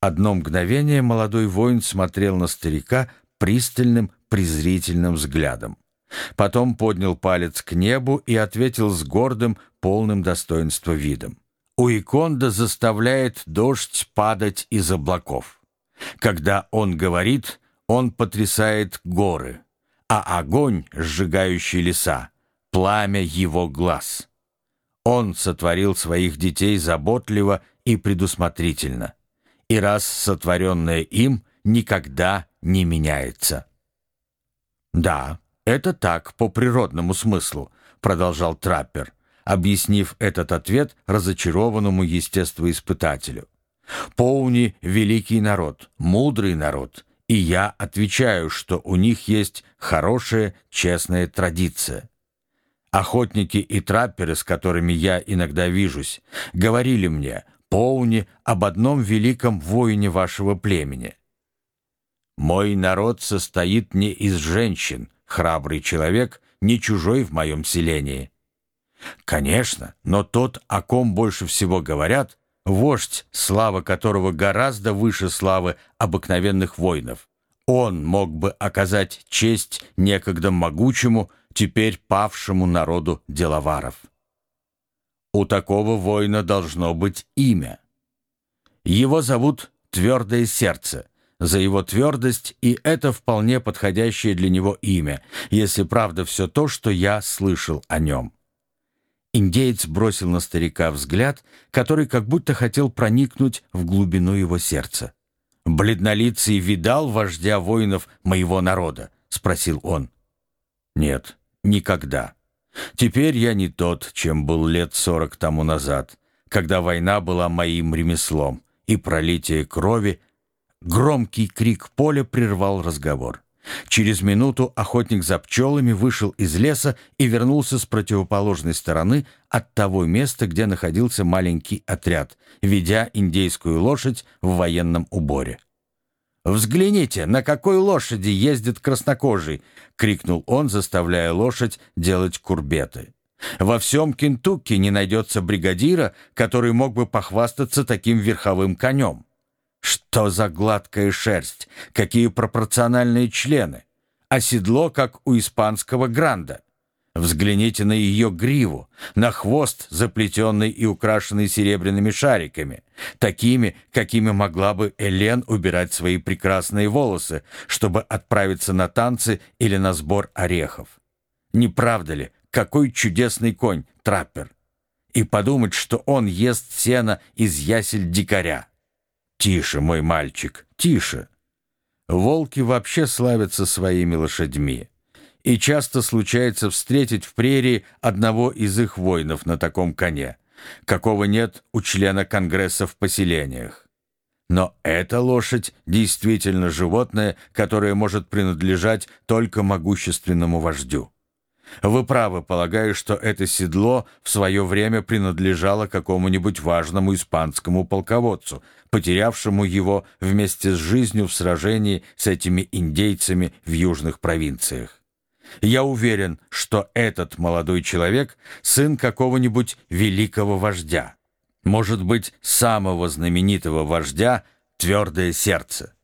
Одно мгновение молодой воин смотрел на старика пристальным, презрительным взглядом. Потом поднял палец к небу и ответил с гордым, полным достоинства видом. Уиконда заставляет дождь падать из облаков. Когда он говорит, он потрясает горы, а огонь, сжигающий леса, пламя его глаз. Он сотворил своих детей заботливо и предусмотрительно, и раз сотворенное им никогда не меняется. «Да, это так, по природному смыслу», — продолжал траппер, объяснив этот ответ разочарованному естествоиспытателю. «Поуни — великий народ, мудрый народ, и я отвечаю, что у них есть хорошая, честная традиция. Охотники и трапперы, с которыми я иногда вижусь, говорили мне, Поуни, об одном великом воине вашего племени. Мой народ состоит не из женщин, храбрый человек, не чужой в моем селении. Конечно, но тот, о ком больше всего говорят, вождь, слава которого гораздо выше славы обыкновенных воинов. Он мог бы оказать честь некогда могучему, теперь павшему народу деловаров. У такого воина должно быть имя. Его зовут Твердое Сердце, за его твердость, и это вполне подходящее для него имя, если правда все то, что я слышал о нем. Индеец бросил на старика взгляд, который как будто хотел проникнуть в глубину его сердца. «Бледнолицый видал вождя воинов моего народа?» — спросил он. «Нет, никогда. Теперь я не тот, чем был лет сорок тому назад, когда война была моим ремеслом, и пролитие крови Громкий крик поля прервал разговор. Через минуту охотник за пчелами вышел из леса и вернулся с противоположной стороны от того места, где находился маленький отряд, ведя индейскую лошадь в военном уборе. «Взгляните, на какой лошади ездит краснокожий!» — крикнул он, заставляя лошадь делать курбеты. «Во всем Кентукки не найдется бригадира, который мог бы похвастаться таким верховым конем. Что за гладкая шерсть? Какие пропорциональные члены? А седло, как у испанского гранда. Взгляните на ее гриву, на хвост, заплетенный и украшенный серебряными шариками, такими, какими могла бы Элен убирать свои прекрасные волосы, чтобы отправиться на танцы или на сбор орехов. Не правда ли, какой чудесный конь, траппер? И подумать, что он ест сено из ясель дикаря. «Тише, мой мальчик, тише!» Волки вообще славятся своими лошадьми. И часто случается встретить в прерии одного из их воинов на таком коне, какого нет у члена Конгресса в поселениях. Но эта лошадь действительно животное, которое может принадлежать только могущественному вождю. Вы правы, полагаю, что это седло в свое время принадлежало какому-нибудь важному испанскому полководцу, потерявшему его вместе с жизнью в сражении с этими индейцами в южных провинциях. Я уверен, что этот молодой человек – сын какого-нибудь великого вождя. Может быть, самого знаменитого вождя «Твердое сердце».